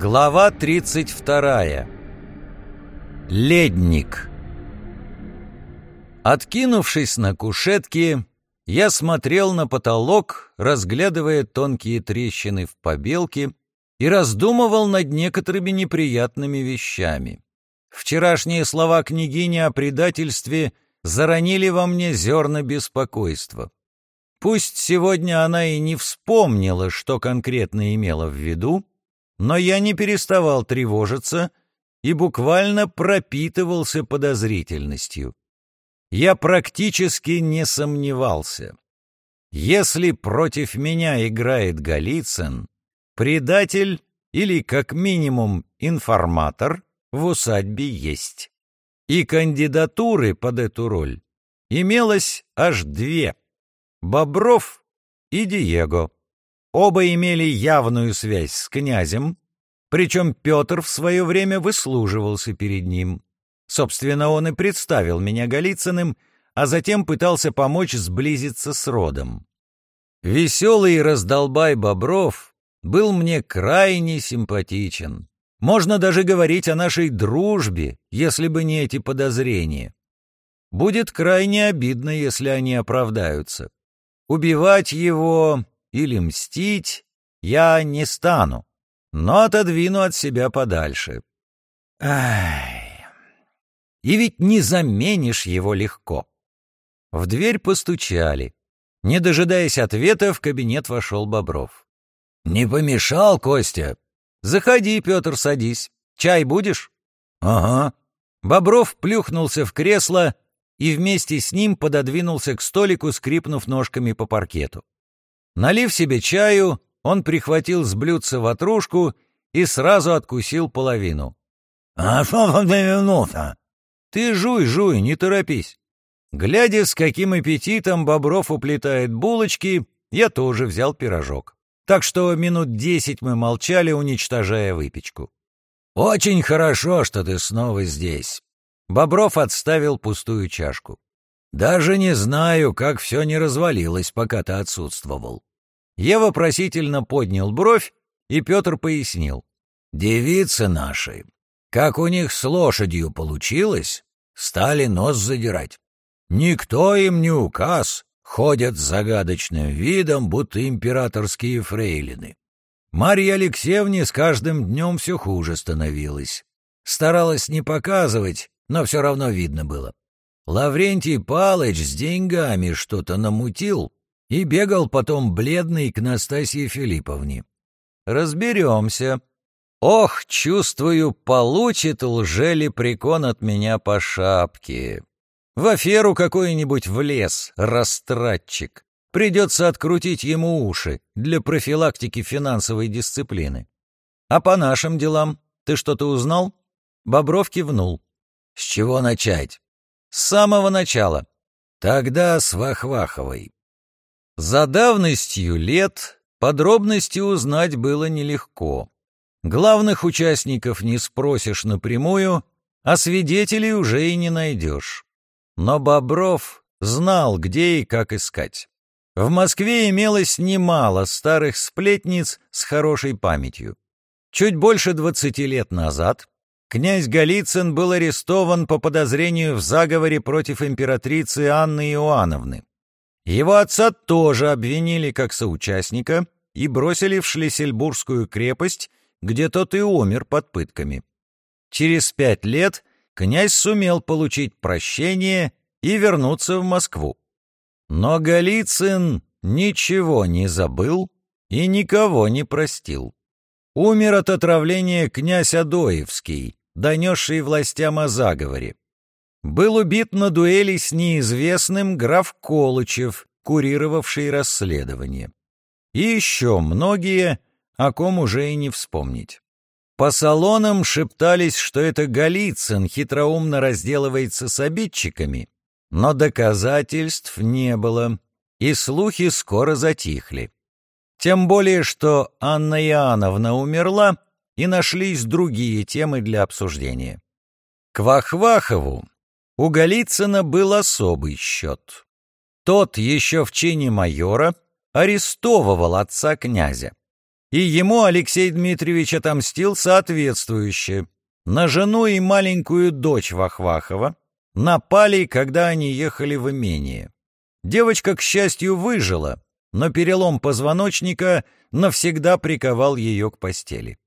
Глава 32. Ледник. Откинувшись на кушетке, я смотрел на потолок, разглядывая тонкие трещины в побелке, и раздумывал над некоторыми неприятными вещами. Вчерашние слова княгини о предательстве заронили во мне зерна беспокойства. Пусть сегодня она и не вспомнила, что конкретно имела в виду, но я не переставал тревожиться и буквально пропитывался подозрительностью. Я практически не сомневался. Если против меня играет Голицын, предатель или, как минимум, информатор в усадьбе есть. И кандидатуры под эту роль имелось аж две — Бобров и Диего. Оба имели явную связь с князем, причем Петр в свое время выслуживался перед ним. Собственно, он и представил меня Голицыным, а затем пытался помочь сблизиться с родом. Веселый раздолбай Бобров был мне крайне симпатичен. Можно даже говорить о нашей дружбе, если бы не эти подозрения. Будет крайне обидно, если они оправдаются. Убивать его или мстить я не стану, но отодвину от себя подальше. Ай! И ведь не заменишь его легко. В дверь постучали. Не дожидаясь ответа, в кабинет вошел Бобров. «Не помешал, Костя?» «Заходи, Петр, садись. Чай будешь?» «Ага». Бобров плюхнулся в кресло и вместе с ним пододвинулся к столику, скрипнув ножками по паркету. Налив себе чаю, он прихватил с блюдца ватрушку и сразу откусил половину. «А что две минуты?» «Ты жуй, жуй, не торопись». Глядя, с каким аппетитом Бобров уплетает булочки, я тоже взял пирожок. Так что минут десять мы молчали, уничтожая выпечку. «Очень хорошо, что ты снова здесь». Бобров отставил пустую чашку. Даже не знаю, как все не развалилось, пока ты отсутствовал. Я вопросительно поднял бровь, и Петр пояснил. Девицы наши, как у них с лошадью получилось, стали нос задирать. Никто им не указ, ходят с загадочным видом, будто императорские фрейлины. Марья Алексеевне с каждым днем все хуже становилось. Старалась не показывать, но все равно видно было. Лаврентий Палыч с деньгами что-то намутил и бегал потом бледный к Настасье Филипповне. Разберемся. Ох, чувствую, получит лжелепрекон от меня по шапке. В аферу какой-нибудь влез, растратчик. Придется открутить ему уши для профилактики финансовой дисциплины. А по нашим делам ты что-то узнал? Бобров кивнул. С чего начать? С самого начала. Тогда с Вахваховой. За давностью лет подробности узнать было нелегко. Главных участников не спросишь напрямую, а свидетелей уже и не найдешь. Но Бобров знал, где и как искать. В Москве имелось немало старых сплетниц с хорошей памятью. Чуть больше двадцати лет назад князь Голицын был арестован по подозрению в заговоре против императрицы Анны Иоанновны. Его отца тоже обвинили как соучастника и бросили в Шлиссельбургскую крепость, где тот и умер под пытками. Через пять лет князь сумел получить прощение и вернуться в Москву. Но Голицын ничего не забыл и никого не простил. Умер от отравления князь Адоевский, донесший властям о заговоре. Был убит на дуэли с неизвестным граф Колычев, курировавший расследование. И еще многие, о ком уже и не вспомнить. По салонам шептались, что это Голицын хитроумно разделывается с обидчиками, но доказательств не было, и слухи скоро затихли. Тем более, что Анна Иоанновна умерла, и нашлись другие темы для обсуждения. К Вахвахову у Голицына был особый счет. Тот еще в чине майора арестовывал отца князя. И ему Алексей Дмитриевич отомстил соответствующе. На жену и маленькую дочь Вахвахова напали, когда они ехали в имение. Девочка, к счастью, выжила, но перелом позвоночника навсегда приковал ее к постели.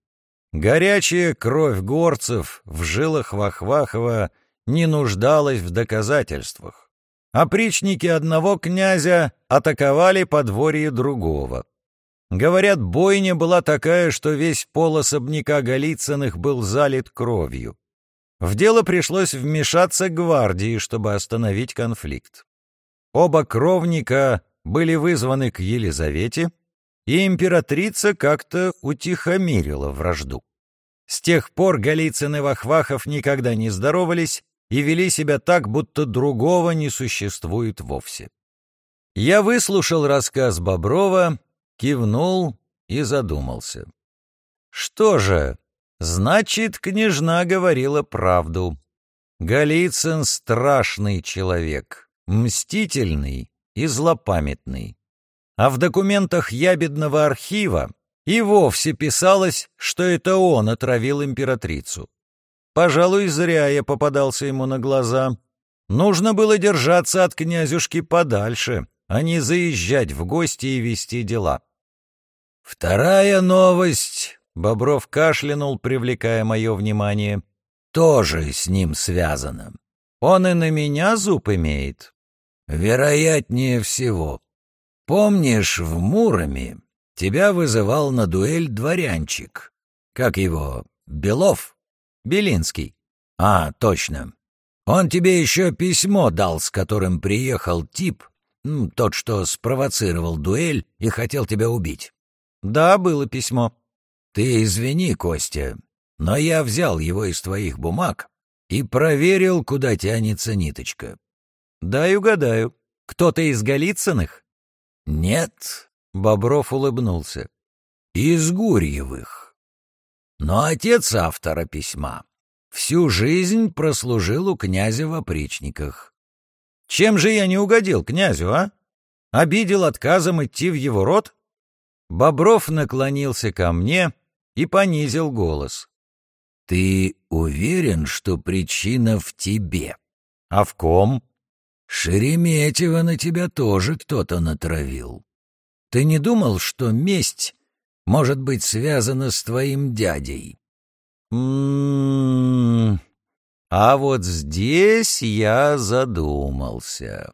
Горячая кровь горцев в жилах Вахвахова не нуждалась в доказательствах. Опричники одного князя атаковали подворье другого. Говорят, бойня была такая, что весь пол особняка Голицыных был залит кровью. В дело пришлось вмешаться гвардии, чтобы остановить конфликт. Оба кровника были вызваны к Елизавете, и императрица как-то утихомирила вражду. С тех пор Голицын и Вахвахов никогда не здоровались и вели себя так, будто другого не существует вовсе. Я выслушал рассказ Боброва, кивнул и задумался. Что же, значит, княжна говорила правду. Голицын — страшный человек, мстительный и злопамятный. А в документах ябедного архива и вовсе писалось, что это он отравил императрицу. Пожалуй, зря я попадался ему на глаза. Нужно было держаться от князюшки подальше, а не заезжать в гости и вести дела. Вторая новость, Бобров кашлянул, привлекая мое внимание, тоже с ним связана. Он и на меня зуб имеет. Вероятнее всего. Помнишь, в Муроме тебя вызывал на дуэль дворянчик. Как его? Белов? Белинский. А, точно. Он тебе еще письмо дал, с которым приехал тип, тот, что спровоцировал дуэль и хотел тебя убить. Да, было письмо. Ты извини, Костя, но я взял его из твоих бумаг и проверил, куда тянется ниточка. Дай угадаю. Кто-то из Голицыных? Нет, Бобров улыбнулся. Из Гурьевых. Но отец автора письма всю жизнь прослужил у князя в опричниках. Чем же я не угодил князю, а? Обидел отказом идти в его род? Бобров наклонился ко мне и понизил голос. «Ты уверен, что причина в тебе?» «А в ком?» «Шереметьева на тебя тоже кто-то натравил. Ты не думал, что месть может быть связана с твоим дядей?» «М-м-м... А вот здесь я задумался.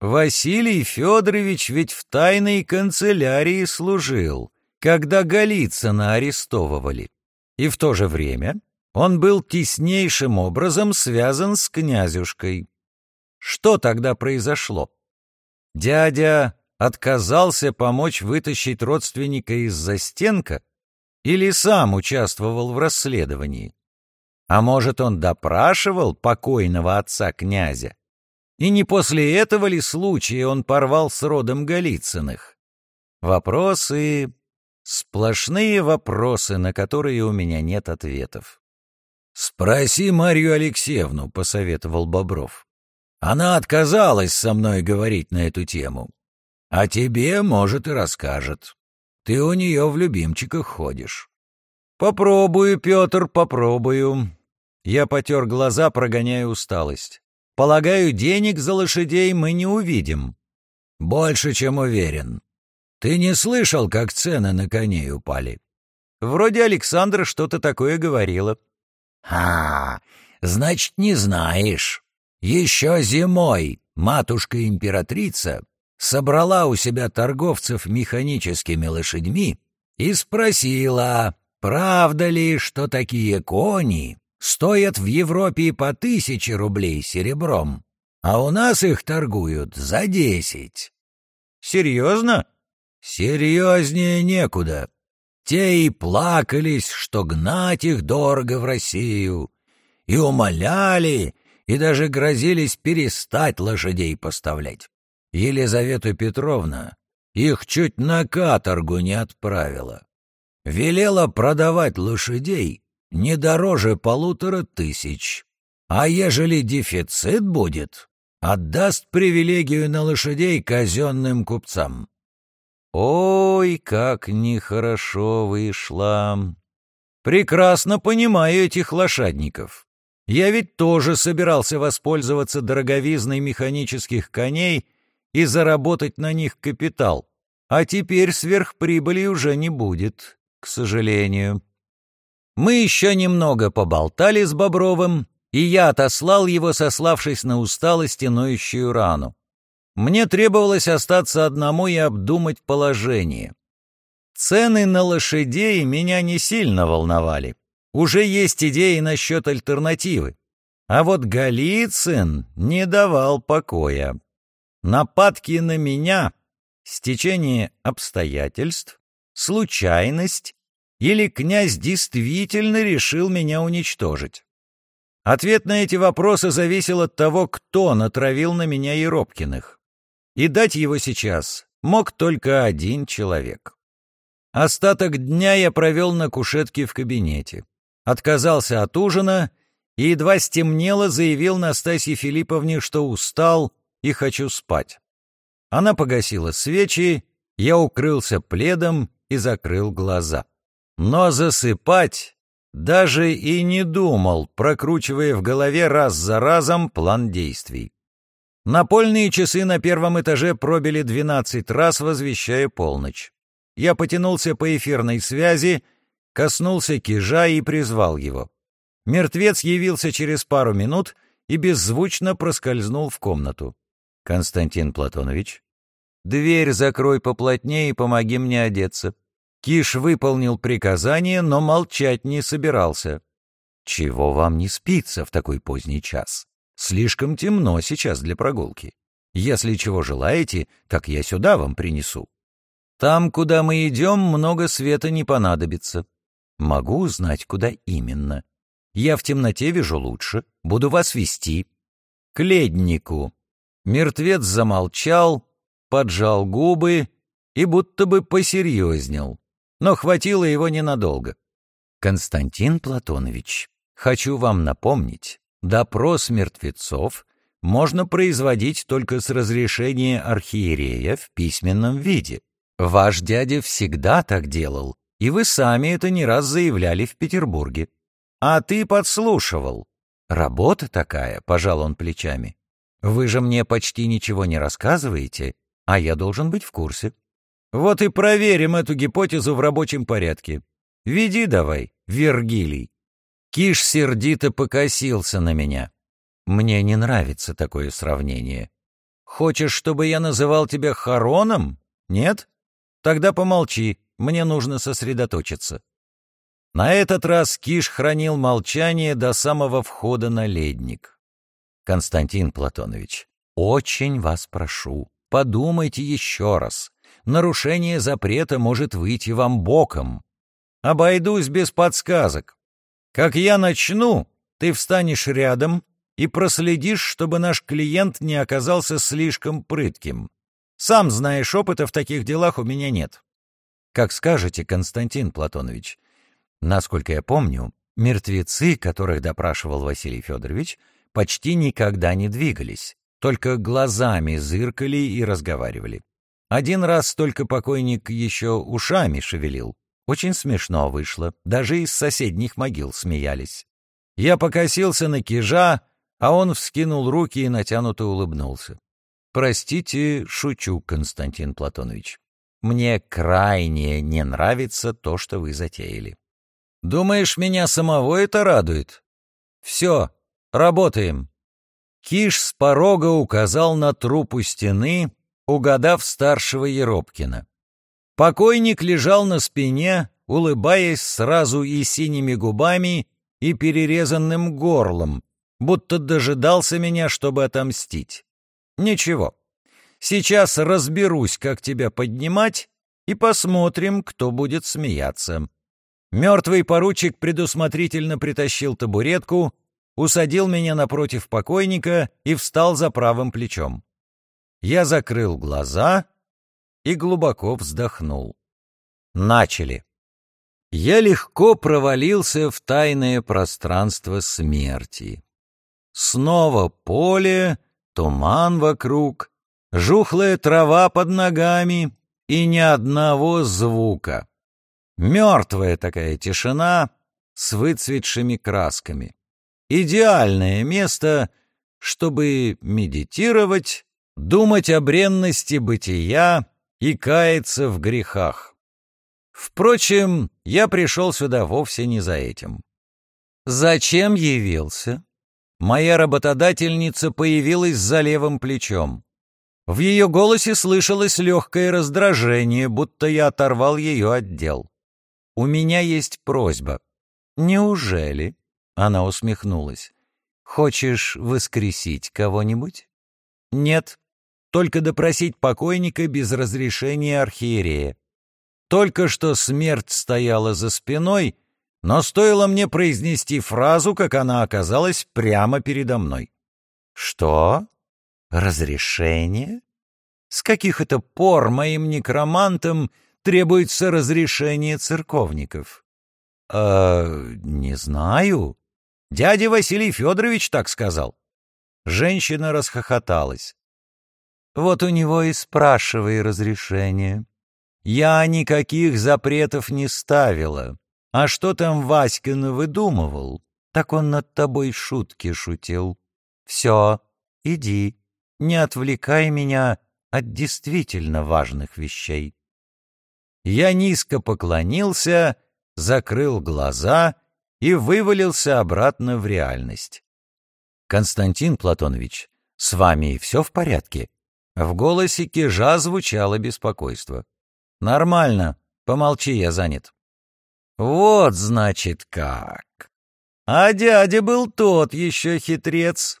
Василий Федорович ведь в тайной канцелярии служил, когда Голицына арестовывали. И в то же время он был теснейшим образом связан с князюшкой. Что тогда произошло? Дядя отказался помочь вытащить родственника из застенка или сам участвовал в расследовании? А может, он допрашивал покойного отца князя? И не после этого ли случая он порвал с родом Голицыных? Вопросы... Сплошные вопросы, на которые у меня нет ответов. «Спроси Марию Алексеевну», — посоветовал Бобров. «Она отказалась со мной говорить на эту тему. А тебе, может, и расскажет. Ты у нее в любимчиках ходишь». «Попробую, Петр, попробую». Я потер глаза, прогоняя усталость. Полагаю, денег за лошадей мы не увидим. Больше, чем уверен. Ты не слышал, как цены на коней упали? Вроде Александра что-то такое говорила. А, значит, не знаешь. Еще зимой матушка-императрица собрала у себя торговцев механическими лошадьми и спросила, правда ли, что такие кони стоят в Европе по тысяче рублей серебром, а у нас их торгуют за десять. Серьезно? Серьезнее некуда. Те и плакались, что гнать их дорого в Россию, и умоляли, и даже грозились перестать лошадей поставлять. Елизавета Петровна их чуть на каторгу не отправила. Велела продавать лошадей не дороже полутора тысяч. А ежели дефицит будет, отдаст привилегию на лошадей казенным купцам. Ой, как нехорошо вышло. Прекрасно понимаю этих лошадников. Я ведь тоже собирался воспользоваться дороговизной механических коней и заработать на них капитал. А теперь сверхприбыли уже не будет, к сожалению. Мы еще немного поболтали с Бобровым, и я отослал его, сославшись на усталость и ноющую рану. Мне требовалось остаться одному и обдумать положение. Цены на лошадей меня не сильно волновали. Уже есть идеи насчет альтернативы. А вот Голицын не давал покоя. Нападки на меня, стечение обстоятельств, случайность или князь действительно решил меня уничтожить? Ответ на эти вопросы зависел от того, кто натравил на меня Еропкиных. И дать его сейчас мог только один человек. Остаток дня я провел на кушетке в кабинете. Отказался от ужина и едва стемнело заявил Настасье Филипповне, что устал и хочу спать. Она погасила свечи, я укрылся пледом и закрыл глаза. Но засыпать даже и не думал, прокручивая в голове раз за разом план действий. Напольные часы на первом этаже пробили двенадцать раз, возвещая полночь. Я потянулся по эфирной связи, коснулся кижа и призвал его. Мертвец явился через пару минут и беззвучно проскользнул в комнату. «Константин Платонович, дверь закрой поплотнее и помоги мне одеться». Киш выполнил приказание, но молчать не собирался. «Чего вам не спится в такой поздний час? Слишком темно сейчас для прогулки. Если чего желаете, так я сюда вам принесу. Там, куда мы идем, много света не понадобится. Могу узнать, куда именно. Я в темноте вижу лучше, буду вас вести. К леднику». Мертвец замолчал, поджал губы и будто бы посерьезнел но хватило его ненадолго. «Константин Платонович, хочу вам напомнить, допрос мертвецов можно производить только с разрешения архиерея в письменном виде. Ваш дядя всегда так делал, и вы сами это не раз заявляли в Петербурге. А ты подслушивал. Работа такая, — пожал он плечами. Вы же мне почти ничего не рассказываете, а я должен быть в курсе. Вот и проверим эту гипотезу в рабочем порядке. Веди давай, Вергилий. Киш сердито покосился на меня. Мне не нравится такое сравнение. Хочешь, чтобы я называл тебя Хароном? Нет? Тогда помолчи, мне нужно сосредоточиться. На этот раз Киш хранил молчание до самого входа на ледник. Константин Платонович, очень вас прошу, подумайте еще раз нарушение запрета может выйти вам боком. Обойдусь без подсказок. Как я начну, ты встанешь рядом и проследишь, чтобы наш клиент не оказался слишком прытким. Сам знаешь, опыта в таких делах у меня нет. Как скажете, Константин Платонович. Насколько я помню, мертвецы, которых допрашивал Василий Федорович, почти никогда не двигались, только глазами зыркали и разговаривали. Один раз только покойник еще ушами шевелил. Очень смешно вышло, даже из соседних могил смеялись. Я покосился на кижа, а он вскинул руки и натянуто улыбнулся. «Простите, шучу, Константин Платонович. Мне крайне не нравится то, что вы затеяли. Думаешь, меня самого это радует? Все, работаем». Киш с порога указал на труп у стены, угадав старшего Еропкина. Покойник лежал на спине, улыбаясь сразу и синими губами, и перерезанным горлом, будто дожидался меня, чтобы отомстить. Ничего, сейчас разберусь, как тебя поднимать, и посмотрим, кто будет смеяться. Мертвый поручик предусмотрительно притащил табуретку, усадил меня напротив покойника и встал за правым плечом. Я закрыл глаза и глубоко вздохнул. Начали. Я легко провалился в тайное пространство смерти. Снова поле, туман вокруг, жухлая трава под ногами, и ни одного звука. Мертвая такая тишина с выцветшими красками. Идеальное место, чтобы медитировать, думать о бренности бытия и каяться в грехах. Впрочем, я пришел сюда вовсе не за этим. Зачем явился? Моя работодательница появилась за левым плечом. В ее голосе слышалось легкое раздражение, будто я оторвал ее от дел. «У меня есть просьба». «Неужели?» — она усмехнулась. «Хочешь воскресить кого-нибудь?» «Нет, только допросить покойника без разрешения архиерея. Только что смерть стояла за спиной, но стоило мне произнести фразу, как она оказалась прямо передо мной. «Что? Разрешение? С каких это пор моим некромантам требуется разрешение церковников?» «Э, не знаю. Дядя Василий Федорович так сказал». Женщина расхохоталась. «Вот у него и спрашивай разрешение. Я никаких запретов не ставила. А что там Васькин выдумывал? Так он над тобой шутки шутил. Все, иди, не отвлекай меня от действительно важных вещей. Я низко поклонился, закрыл глаза и вывалился обратно в реальность. «Константин Платонович, с вами все в порядке?» В голосе Кижа звучало беспокойство. «Нормально. Помолчи, я занят». «Вот, значит, как. А дядя был тот еще хитрец.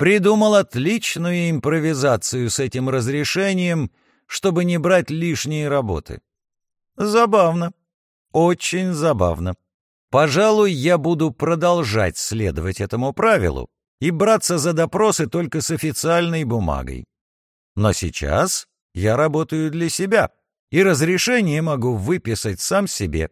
Придумал отличную импровизацию с этим разрешением, чтобы не брать лишние работы. Забавно. Очень забавно. Пожалуй, я буду продолжать следовать этому правилу и браться за допросы только с официальной бумагой. Но сейчас я работаю для себя» и разрешение могу выписать сам себе.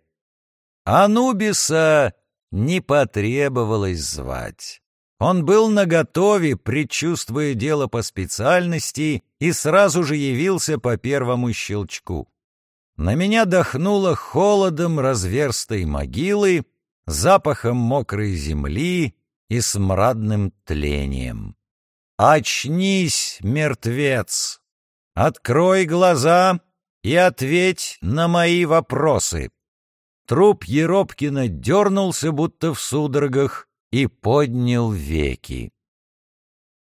Анубиса не потребовалось звать. Он был наготове, предчувствуя дело по специальности, и сразу же явился по первому щелчку. На меня дохнуло холодом разверстой могилы, запахом мокрой земли и смрадным тлением. «Очнись, мертвец! Открой глаза и ответь на мои вопросы». Труп Еропкина дернулся, будто в судорогах, и поднял веки.